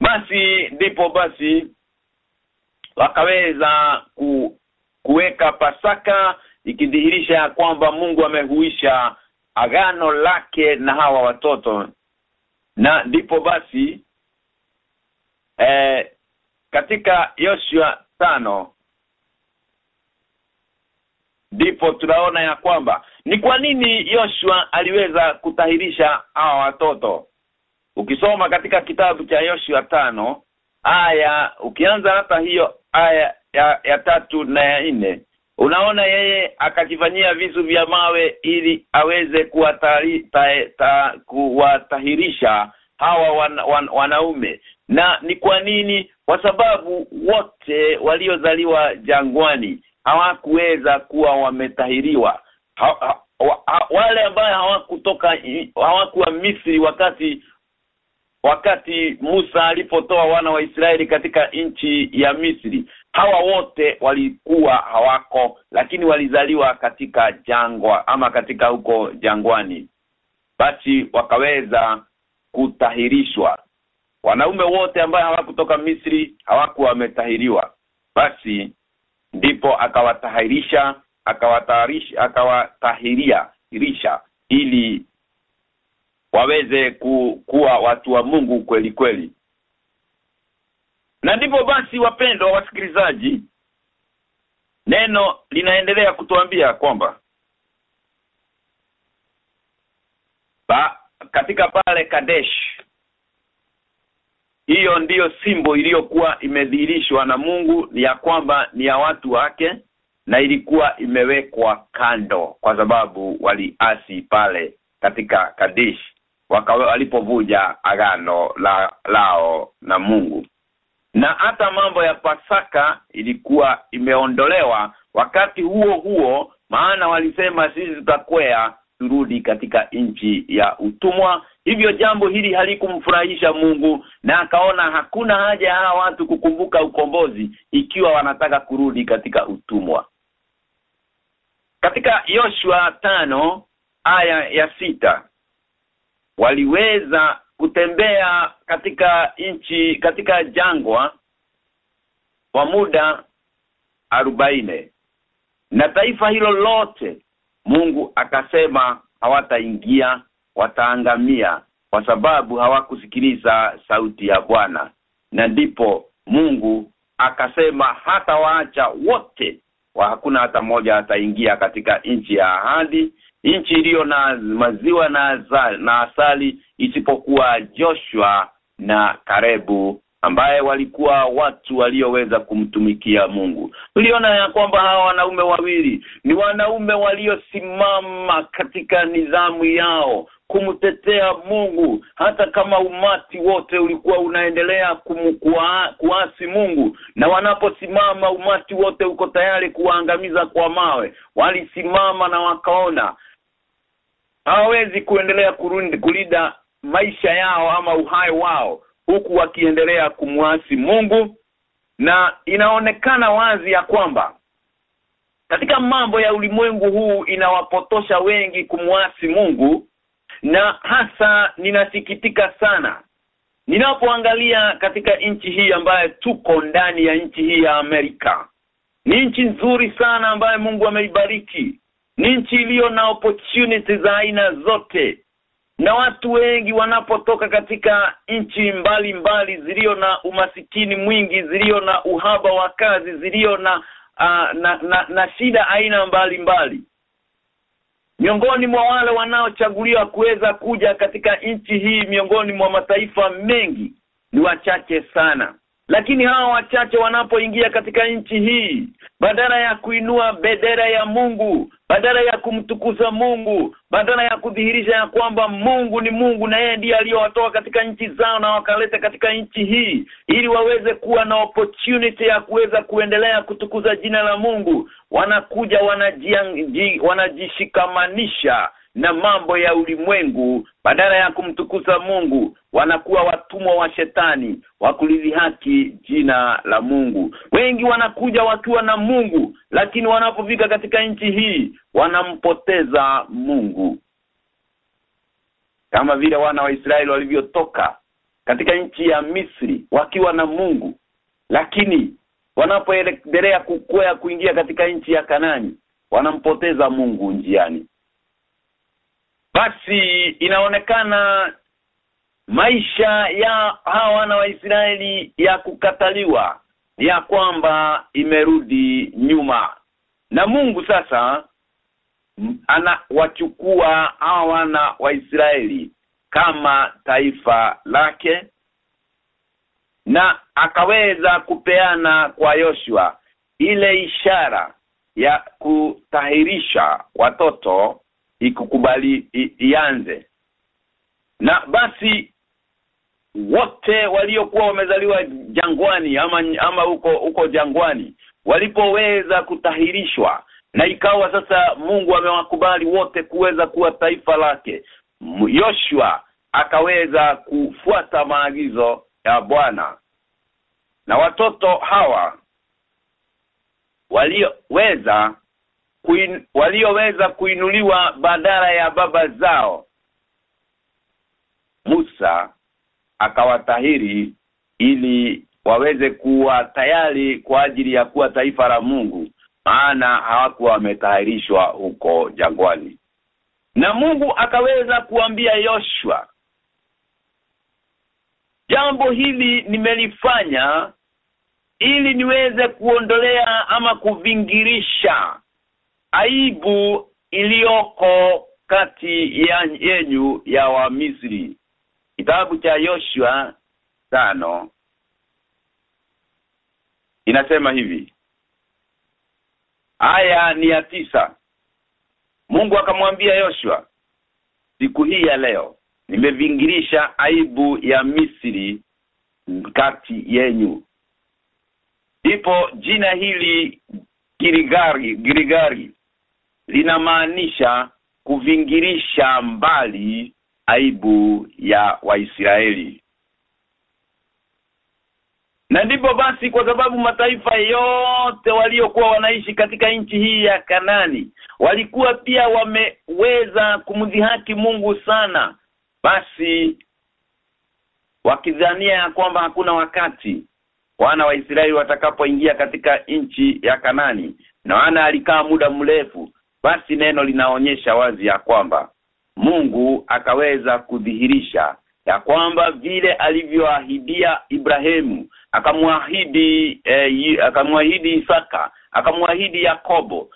Basi ndipo basi wakaweza ku, kuweka pasaka ikidhihirisha kwamba Mungu amehuisha agano lake na hawa watoto. Na ndipo basi eh, katika Yoshua tano ndipo tunaona ya kwamba ni kwa nini Yoshua aliweza kutahirisha hawa watoto. Ukisoma katika kitabu cha Yoshua tano aya ukianza hata hiyo aya ya, ya tatu na ya nne unaona yeye akajifanyia visu vya mawe ili aweze kuwatari, ta, ta, kuwatahirisha hawa wan, wan, wanaume. Na ni kwa nini? Kwa sababu wote waliozaliwa jangwani hawakuweza kuwa wametahiriwa. Ha, ha, ha, wale ambao hawakutoka hawakuwa Misri wakati wakati Musa alipotoa wana wa Israeli katika nchi ya Misri. Hawa wote walikuwa hawako lakini walizaliwa katika jangwa ama katika huko jangwani. Basi wakaweza kutahirishwa. Wanaume wote ambao hawakutoka Misri hawakuwa wametahiriwa. Basi ndipo akawatahirisha akawatahirisha akawatahiria ili waweze ku, kuwa watu wa Mungu kweli kweli. Na ndipo basi wapendwa wasikilizaji neno linaendelea kutuambia kwamba ba, katika pale Kadesh hiyo ndiyo simbo iliyokuwa imedhihirishwa na Mungu ni ya kwamba ni ya watu wake na ilikuwa imewekwa kando kwa sababu waliasi pale katika Kadesh walipovuja agano la lao na Mungu. Na hata mambo ya Pasaka ilikuwa imeondolewa wakati huo huo maana walisema sisi tutakwea turudi katika nchi ya utumwa. Hivyo jambo hili halikumfurahisha Mungu na akaona hakuna haja ya hawa watu kukumbuka ukombozi ikiwa wanataka kurudi katika utumwa. Katika Yoshua tano aya ya sita waliweza kutembea katika nchi katika jangwa kwa muda arobaine na taifa hilo lote Mungu akasema hawataingia wataangamia kwa sababu hawakusikiliza sauti ya Bwana. Na ndipo Mungu akasema hata waacha wote wa hakuna hata mmoja ataingia katika nchi ya ahadi nchi iliyo na maziwa na na asali isipokuwa Joshua na Karebu ambaye walikuwa watu walioweza kumtumikia Mungu. Tuliona ya kwamba hawa wanaume wawili ni wanaume waliosimama katika nidhamu yao kumtetea Mungu. Hata kama umati wote ulikuwa unaendelea kuasi Mungu na wanaposimama umati wote uko tayari kuwaangamiza kwa mawe. Walisimama na wakaona. Hawawezi kuendelea kurundi, maisha yao ama uhai wao huku wakiendelea kumwasi Mungu na inaonekana wazi ya kwamba katika mambo ya ulimwengu huu inawapotosha wengi kumwasi Mungu na hasa ninasikitika sana ninapoangalia katika nchi hii ambayo tuko ndani ya nchi hii ya Amerika. Ni nchi nzuri sana ambayo Mungu ameibariki. Ni nchi iliyo na opportunities za aina zote na watu wengi wanapotoka katika nchi mbalimbali zilio na umasikini mwingi zilio na uhaba wa kazi zilio na, uh, na, na na shida aina mbalimbali mbali. miongoni mwa wale wanaochaguliwa kuweza kuja katika nchi hii miongoni mwa mataifa mengi ni wachache sana lakini hawa wachache wanapoingia katika nchi hii badala ya kuinua bendera ya Mungu badala ya kumtukuza Mungu badala ya kudhihirisha ya kwamba Mungu ni Mungu na yeye ndiye aliyowatoa katika nchi zao na wakaleta katika nchi hii ili waweze kuwa na opportunity ya kuweza kuendelea kutukuza jina la Mungu wanakuja wanaji, wanajishikamanisha na mambo ya ulimwengu. Badala ya kumtukuza Mungu wanakuwa watumwa wa shetani wa kulidhihaki jina la Mungu. Wengi wanakuja wakiwa na Mungu lakini wanapofika katika nchi hii wanampoteza Mungu. Kama vile wana wa Israeli walivyotoka katika nchi ya Misri wakiwa na Mungu lakini wanapoendelea kukwea kuingia katika nchi ya Kanani wanampoteza Mungu njiani basi inaonekana maisha ya hawa wana wa Israeli ya kukataliwa ya kwamba imerudi nyuma. Na Mungu sasa anawachukua hawa wana wa Israeli kama taifa lake na akaweza kupeana kwa Yoshua ile ishara ya kutahirisha watoto ikukubali ianze. Na basi wote waliokuwa wamezaliwa jangwani ama ama huko huko jangwani walipoweza kutahirishwa na ikawa sasa Mungu amewakubali wote kuweza kuwa taifa lake Yoshua akaweza kufuata maagizo ya Bwana. Na watoto hawa walioweza kuin, walioweza kuinuliwa badala ya baba zao. Musa akawatahiri ili waweze kuwa tayari kwa ajili ya kuwa taifa la Mungu maana hawakuwa wametahirishwa huko jangwani. Na Mungu akaweza kuambia Yoshua jambo hili nimelifanya ili niweze kuondolea ama kuvingirisha aibu iliyoko kati yenyu ya Wamisri. Kitabu cha Yoshua tano. Inasema hivi. Aya ni ya tisa. Mungu akamwambia Yoshua siku hii ya leo nimevingirisha aibu ya Misri kati yenyu. Ipo jina hili Girigari Girigari linamaanisha kuvingirisha mbali aibu ya Waisraeli. Na ndipo basi kwa sababu mataifa yote waliokuwa wanaishi katika nchi hii ya Kanani walikuwa pia wameweza kumdhihaki Mungu sana basi wakidhania ya kwamba hakuna wakati wana wa Israeli watakapoingia katika nchi ya Kanani. Na wana alikaa muda mrefu basi neno linaonyesha wazi ya kwamba Mungu akaweza kudhihirisha ya kwamba vile alivyoahidia Ibrahimu akamwahidi eh, akamwahidi Isaka akamwahidi Yakobo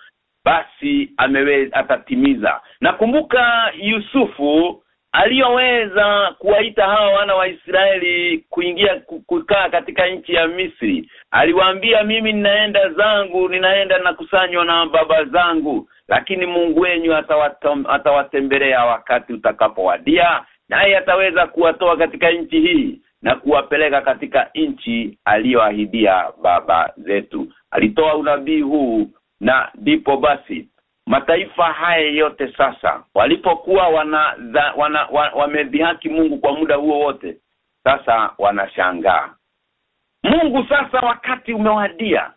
basi ameweza atatimiza. Nakumbuka Yusufu aliyoweza kuwaita hawa wana wa Israeli kuingia kukaa katika nchi ya Misri aliwaambia mimi ninaenda zangu ninaenda nakusanywa na baba zangu lakini Mungu wenyu atawatembelea wakati utakapowadia naye ataweza kuwatoa katika nchi hii na kuwapeleka katika nchi aliyoahidia baba zetu. Alitoa unabii huu na ndipo basi mataifa haya yote sasa walipokuwa wana, wana, wana wamedhihaki Mungu kwa muda huo wote sasa wanashangaa Mungu sasa wakati umewadia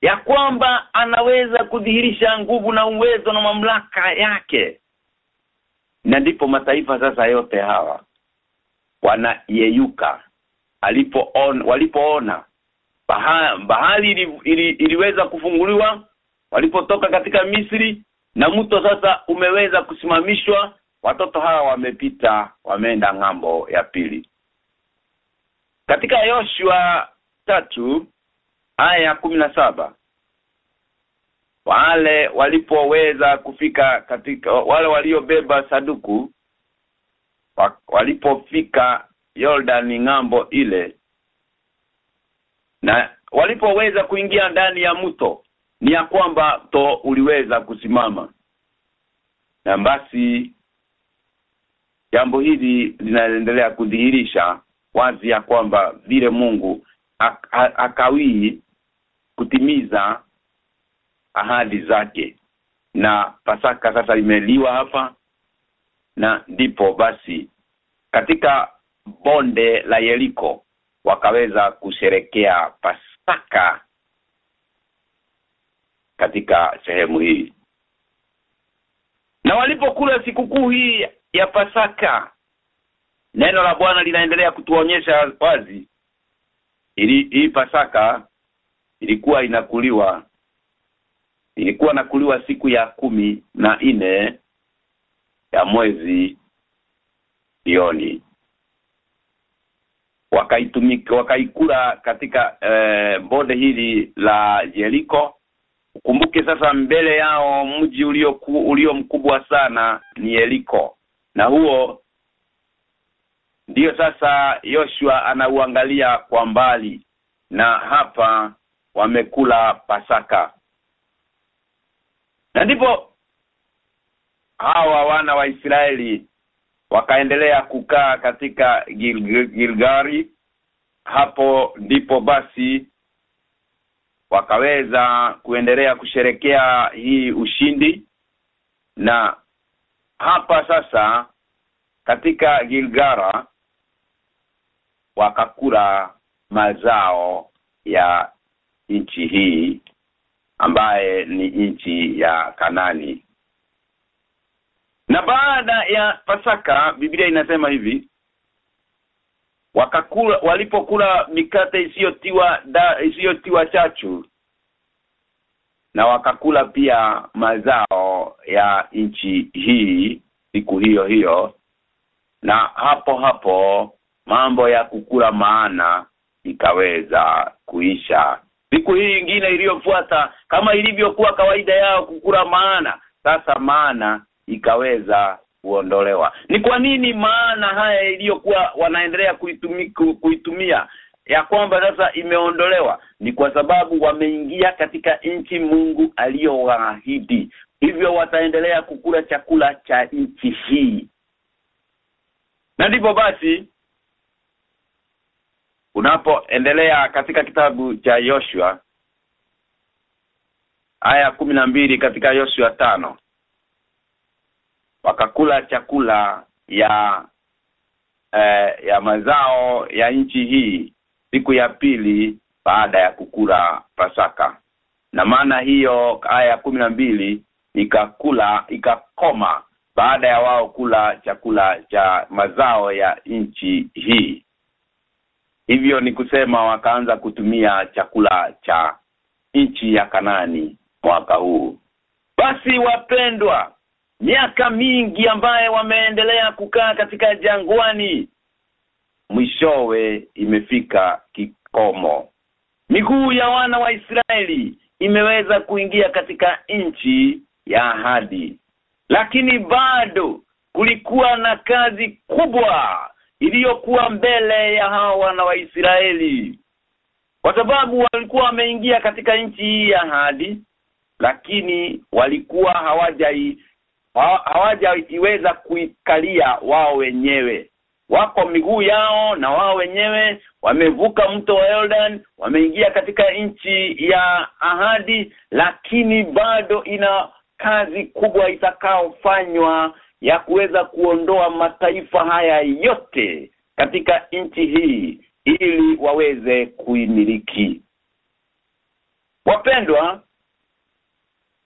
ya kwamba anaweza kudhihirisha nguvu na uwezo na mamlaka yake. Na ndipo mataifa sasa yote hawa wanayeyuka. Alipoona walipoona bahari, ili, ili, iliweza kufunguliwa walipotoka katika Misri na mto sasa umeweza kusimamishwa watoto hawa wamepita wameenda ng'ambo ya pili katika Yoshua tatu aya ya kumi na saba wale walipoweza kufika katika wale waliobeba saduku walipofika Yordani ng'ambo ile na walipoweza kuingia ndani ya mto ni ya kwamba to uliweza kusimama. Na basi jambo hili linaendelea kudhihirisha wazi ya kwamba vile Mungu akawii kutimiza ahadi zake. Na pasaka sasa imeliwa hapa na ndipo basi katika bonde la Yeriko wakaweza kusherekea Pasaka katika sehemu hii. Na walipokula sikukuu hii ya Pasaka neno la Bwana linaendelea kutuonyesha wazi. Ili hii Pasaka ilikuwa inakuliwa. Ilikuwa nakuliwa siku ya kumi na nne ya mwezi jioni. Wakaitumika wakaikula katika eh, bonde hili la Jeriko. Ukumbuke sasa mbele yao mji ulio ulio mkubwa sana ni Yeriko na huo ndiyo sasa Yoshua anauangalia kwa mbali na hapa wamekula pasaka. Na ndipo hawa wana wa Israeli wakaendelea kukaa katika Gil Gil Gilgari. Hapo ndipo basi wakaweza kuendelea kusherekea hii ushindi. Na hapa sasa katika Gilgara wakakula mazao ya nchi hii ambaye ni nchi ya Kanani. Na baada ya Pasaka Biblia inasema hivi wakakula walipokula mikate isiyotiwa isiyotiwa chachu na wakakula pia mazao ya nchi hii siku hiyo hiyo na hapo hapo mambo ya kukula maana ikaweza kuisha. Siku hii nyingine iliyofuata kama ilivyokuwa kawaida yao kukula maana sasa maana ikaweza kuondolewa. Ni kwa nini maana haya iliyokuwa wanaendelea kuitumia kuitumia ya kwamba sasa imeondolewa? Ni kwa sababu wameingia katika nchi Mungu aliyowaahidi. Hivyo wataendelea kukula chakula cha nchi hii. Na ndipo basi unapoendelea katika kitabu cha Yoshua aya mbili katika Yoshua tano wakakula chakula ya eh, ya mazao ya nchi hii siku ya pili baada ya kukula pasaka. Na maana hiyo aya mbili ikakula ikakoma baada ya wao kula chakula cha mazao ya nchi hii hivyo ni kusema wakaanza kutumia chakula cha nchi ya Kanani mwaka huu. Basi wapendwa miaka mingi ambaye wameendelea kukaa katika jangwani mwishowe imefika kikomo. Miguu ya wana wa Israeli imeweza kuingia katika nchi ya ahadi. Lakini bado kulikuwa na kazi kubwa iliyokuwa mbele ya hawa wana wa Israeli. Kwa sababu walikuwa wameingia katika nchi hii ya ahadi lakini walikuwa hawajai hawajaiweza kuikalia wao wenyewe. Wako miguu yao na wao wenyewe wamevuka mto wa Jordan wameingia katika nchi ya ahadi lakini bado ina kazi kubwa itakaofanywa ya kuweza kuondoa mataifa haya yote katika nchi hii ili waweze kuimiliki. Wapendwa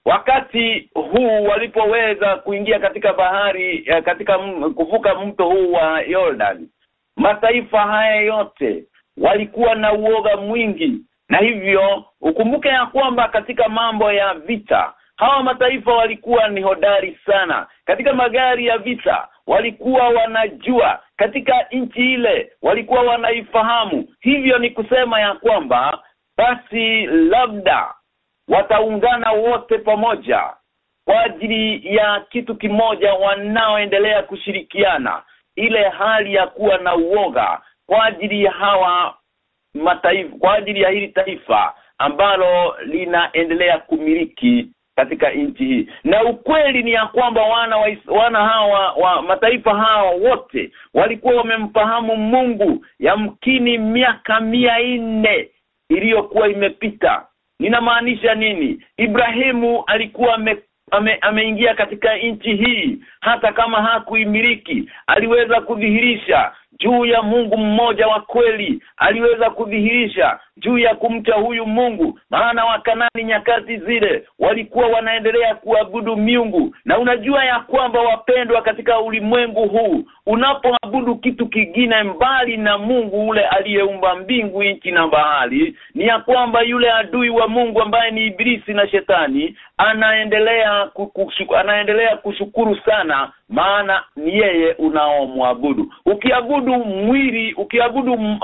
wakati huu walipoweza kuingia katika bahari katika kuvuka mto huu wa Jordan mataifa haya yote walikuwa na uoga mwingi. Na hivyo ukumbuke ya kwamba katika mambo ya vita hawa mataifa walikuwa ni hodari sana. Katika magari ya vita walikuwa wanajua. Katika nchi ile walikuwa wanaifahamu. Hivyo ni kusema ya kwamba basi labda wataungana wote pamoja kwa ajili ya kitu kimoja wanaoendelea kushirikiana. Ile hali ya kuwa na uoga kwa ajili ya hawa mataifa kwa ajili ya hili taifa ambalo linaendelea kumiliki katika nchi hii. Na ukweli ni ya kwamba wana wa, wana hawa wa mataifa hawa wote walikuwa wamemfahamu Mungu yamkini miaka mia nne iliyokuwa imepita. Ninamaanisha nini? Ibrahimu alikuwa me, ame, ameingia katika nchi hii. Hata kama hakuimiliki aliweza kudhihirisha juu ya Mungu mmoja wa kweli. Aliweza kudhihirisha juu ya kumcha huyu Mungu maana wakanani nyakati zile walikuwa wanaendelea kuabudu miungu. Na unajua ya kwamba wapendwa katika ulimwengu huu unapoabudu kitu kingine mbali na Mungu ule aliyeumba mbingu nchi na bahari ni ya kwamba yule adui wa Mungu ambaye ni ibilisi na shetani anaendelea kushukuru, anaendelea kushukuru sana maana ni yeye unaomwabudu. Ukiabudu mwili ukiabudu um,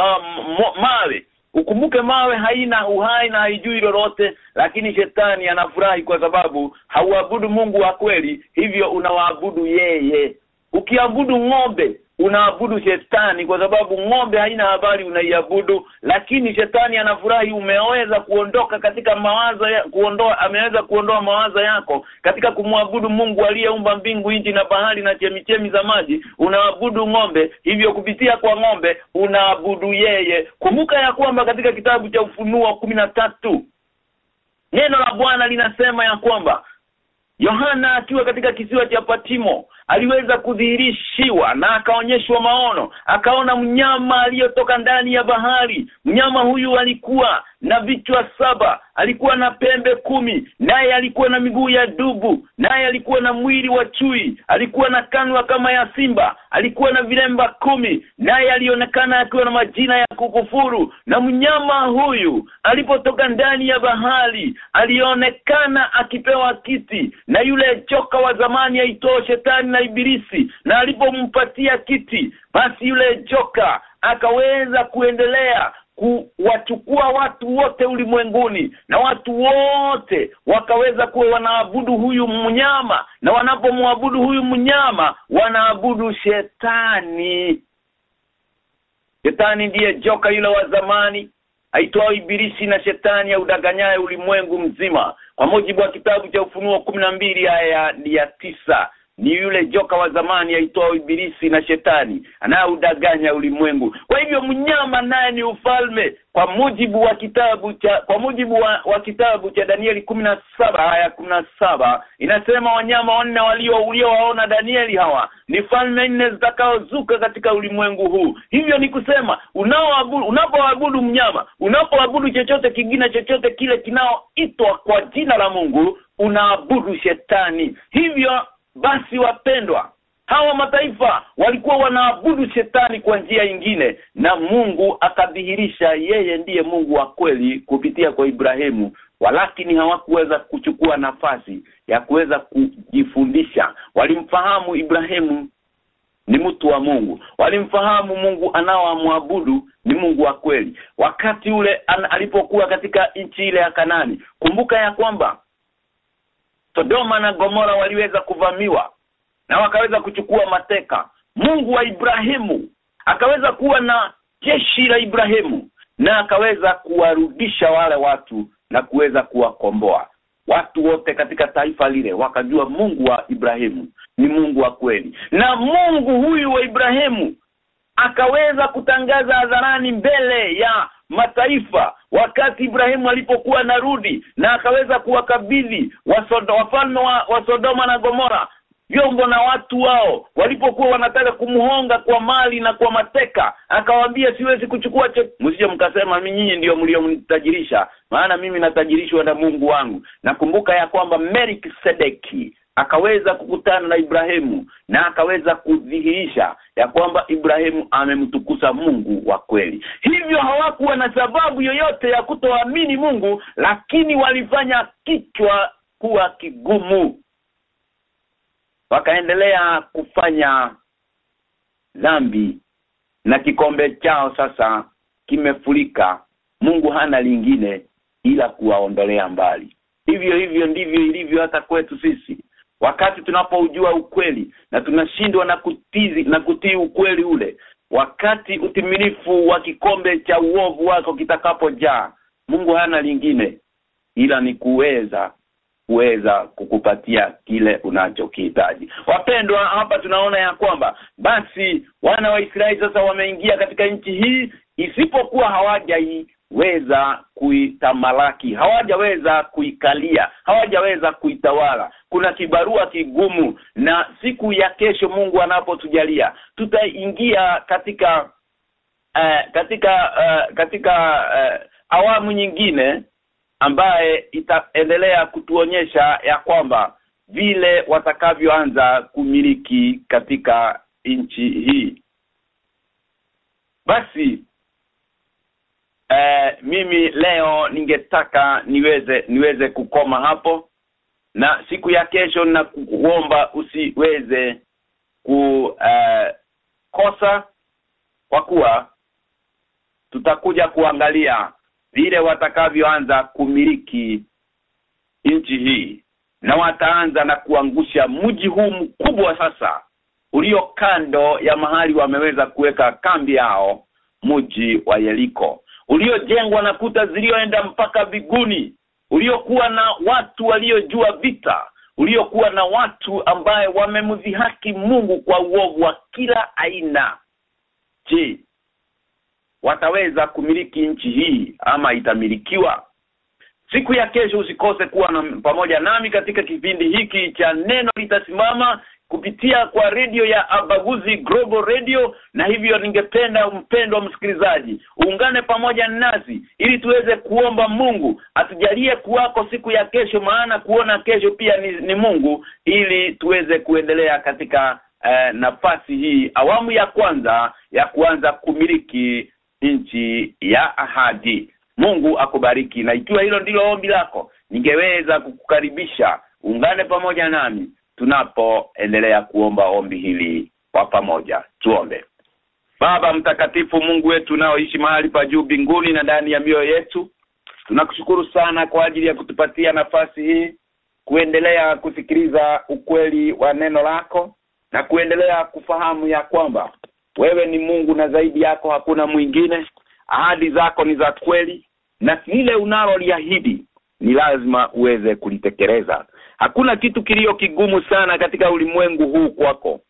mawe ukumbuke mawe haina uhai na haijui lolote lakini shetani anafurahi kwa sababu hauabudu Mungu wa kweli hivyo unawaabudu yeye. Ukiabudu ng'ombe unaabudu shetani kwa sababu ng'ombe haina habari unaiabudu lakini shetani anafurahi umeweza kuondoka katika mawazo ya, kuondoa ameweza kuondoa mawazo yako katika kumwabudu Mungu aliyeumba mbingu nchi na bahari na chemichemi za maji. Unaabudu ng'ombe hivyo kupitia kwa ng'ombe unaabudu yeye. Kumbuka ya kwamba katika kitabu cha ufunuo kumi na tatu neno la Bwana linasema ya kwamba Yohana akiwa katika kisiwa cha Patimo aliweza kudhihirishiwa na akaonyeshwa maono akaona mnyama aliyotoka ndani ya bahari. Mnyama huyu alikuwa na vichwa saba. Alikuwa na pembe kumi naye alikuwa na miguu ya dubu naye alikuwa na mwili wa chui. Alikuwa na kanwa kama ya simba alikuwa na vilemba kumi naye alionekana akiwa na majina ya kukufuru. Na mnyama huyu alipotoka ndani ya bahari alionekana akipewa kiti na yule joka wa zamani aitoo shetani na ibilisi. Na alipompatia kiti basi yule joka akaweza kuendelea kuwachukua watu wote ulimwenguni na watu wote wakaweza kuwa wanaabudu huyu mnyama na wanapomwabudu huyu mnyama wanaabudu shetani. Shetani ndiye joka yule wa zamani aitwao ibilisi na shetani audaganyaye ulimwengu mzima kwa mujibu wa kitabu cha ufunuo mbili aya ya tisa ni yule joka wa zamani aitwao ibilisi na shetani anayeudanganya ulimwengu. Kwa hivyo mnyama naye ni ufalme. Kwa mujibu wa kitabu cha kwa mujibu wa, wa kitabu cha Danieli saba haya saba inasema wanyama wanne walio uliowaona Danieli hawa ni falme nne zitakaozuka katika ulimwengu huu. Hivyo ni kusema unaoabudu unapoabudu mnyama unapoabudu chochote kingine chochote kile kinaoitwa kwa jina la Mungu unaabudu shetani. Hivyo basi wapendwa hawa mataifa walikuwa wanaabudu shetani kwa njia nyingine na Mungu akadhihirisha yeye ndiye Mungu wa kweli kupitia kwa Ibrahimu walakini hawakuweza kuchukua nafasi ya kuweza kujifundisha. Walimfahamu Ibrahimu ni mtu wa Mungu walimfahamu Mungu anaoamwabudu ni Mungu wa kweli. Wakati ule alipokuwa katika nchi ile ya Kanani kumbuka ya kwamba Sodoma na Gomora waliweza kuvamiwa na wakaweza kuchukua mateka. Mungu wa Ibrahimu akaweza kuwa na jeshi la Ibrahimu na akaweza kuwarudisha wale watu na kuweza kuwakomboa. Watu wote katika taifa lile wakajua Mungu wa Ibrahimu ni Mungu wa kweli. Na Mungu huyu wa Ibrahimu akaweza kutangaza hadharani mbele ya mataifa wakati Ibrahimu alipokuwa narudi na akaweza kuwakabidhi wafalme wa, wa Sodoma na Gomora vyombo na watu wao. Walipokuwa wanataka kumhonga kwa mali na kwa mateka akawaambia siwezi kuchukua msije mkasema nyinyi ndio mliomtajirisha maana mimi natajirishwa na Mungu wangu. Nakumbuka ya kwamba Melkisedeki akaweza kukutana na Ibrahimu na akaweza kudhihirisha ya kwamba Ibrahimu amemtukuza Mungu wa kweli. Hivyo hawakuwa na sababu yoyote ya kutoamini Mungu lakini walifanya kichwa kuwa kigumu. Wakaendelea kufanya dhambi na kikombe chao sasa kimefurika. Mungu hana lingine ila kuwaondolea mbali. Hivyo hivyo ndivyo ilivyo hata kwetu sisi wakati tunapoujua ukweli na tunashindwa na kutizi na kutii ukweli ule wakati utimilifu wa kikombe cha uovu wako kitakapojaa Mungu hana lingine ila ni kuweza kuweza kukupatia kile unachokihitaji. Wapendwa hapa tunaona ya kwamba basi wana wa Israeli sasa wameingia katika nchi hii isipokuwa hawajaiweza kuitamalaki hawajaweza kuikalia hawajaweza kuitawala. Kuna kibarua kigumu na siku ya kesho Mungu anapotujalia tutaingia katika uh, katika uh, katika uh, awamu nyingine ambaye itaendelea kutuonyesha ya kwamba vile watakavyoanza kumiliki katika nchi hii. Basi eh, mimi leo ningetaka niweze niweze kukoma hapo. Na siku ya kesho na kuomba usiweze ku eh, kosa kwa kuwa tutakuja kuangalia vile watakavyoanza kumiliki nchi hii. Na wataanza na kuangusha mji huu mkubwa sasa ulio kando ya mahali wameweza kuweka kambi yao mji wa Yeriko uliojengwa na kuta zilioenda mpaka viguni uliokuwa na watu waliojua vita uliokuwa na watu ambaye wamemdhihaki Mungu kwa uovu wa kila aina. Je wataweza kumiliki nchi hii ama itamilikiwa siku ya kesho usikose kuwa na, pamoja nami katika kipindi hiki cha neno litasimama kupitia kwa redio ya Abaguzi Global Radio na hivyo ningependa mpendwa msikilizaji uungane pamoja nasi ili tuweze kuomba Mungu atujalie kuwako siku ya kesho maana kuona kesho pia ni, ni Mungu ili tuweze kuendelea katika eh, nafasi hii awamu ya kwanza ya kuanza kumiliki nchi ya ahadi Mungu akubariki. Na ikiwa hilo ndilo ombi lako ningeweza kukukaribisha. Ungane pamoja nami tunapoendelea kuomba ombi hili kwa pamoja. Tuombe. Baba mtakatifu Mungu wetu unaoishi mahali pa juu mbinguni na ndani ya mioyo yetu tunakushukuru sana kwa ajili ya kutupatia nafasi hii kuendelea kusikiliza ukweli wa neno lako na kuendelea kufahamu ya kwamba wewe ni Mungu na zaidi yako hakuna mwingine. Ahadi zako ni za kweli na lile unaloliahidi ni lazima uweze kulitekeleza. Hakuna kitu kilio kigumu sana katika ulimwengu huu kwako.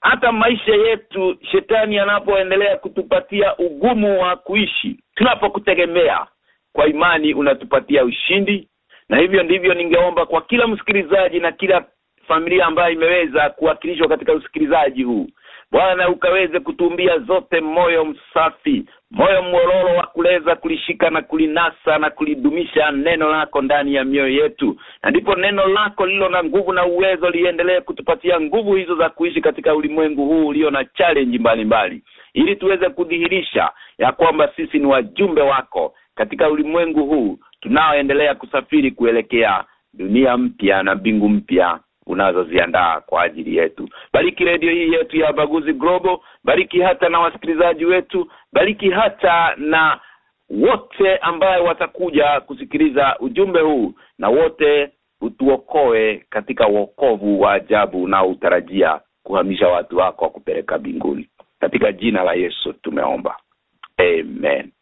Hata maisha yetu shetani anapoendelea kutupatia ugumu wa kuishi tunapokutegemea kwa imani unatupatia ushindi. Na hivyo ndivyo ningeomba kwa kila msikilizaji na kila familia ambayo imeweza kuwakilishwa katika usikilizaji huu Bwana ukaweze kutumbia zote moyo msafi moyo mwororo wa kuleza kulishika na kulinasa na kulidumisha neno lako ndani ya mioyo yetu. Na ndipo neno lako lilo na nguvu na uwezo liendelee kutupatia nguvu hizo za kuishi katika ulimwengu huu ulio na challenge mbalimbali. Ili tuweze kudhihirisha ya kwamba sisi ni wajumbe wako katika ulimwengu huu tunaoendelea kusafiri kuelekea dunia mpya na mbingu mpya unazoziandaa kwa ajili yetu. Bariki redio hii yetu ya baguzi global bariki hata na wasikilizaji wetu bariki hata na wote ambaye watakuja kusikiliza ujumbe huu na wote utuokoe katika uokovu wa ajabu unaoutarajia kuhamisha watu wako wa kupeleka binguni katika jina la Yesu tumeomba. Amen